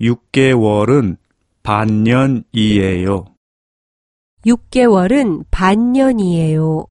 6개월은 반년이에요. 6개월은 반년이에요.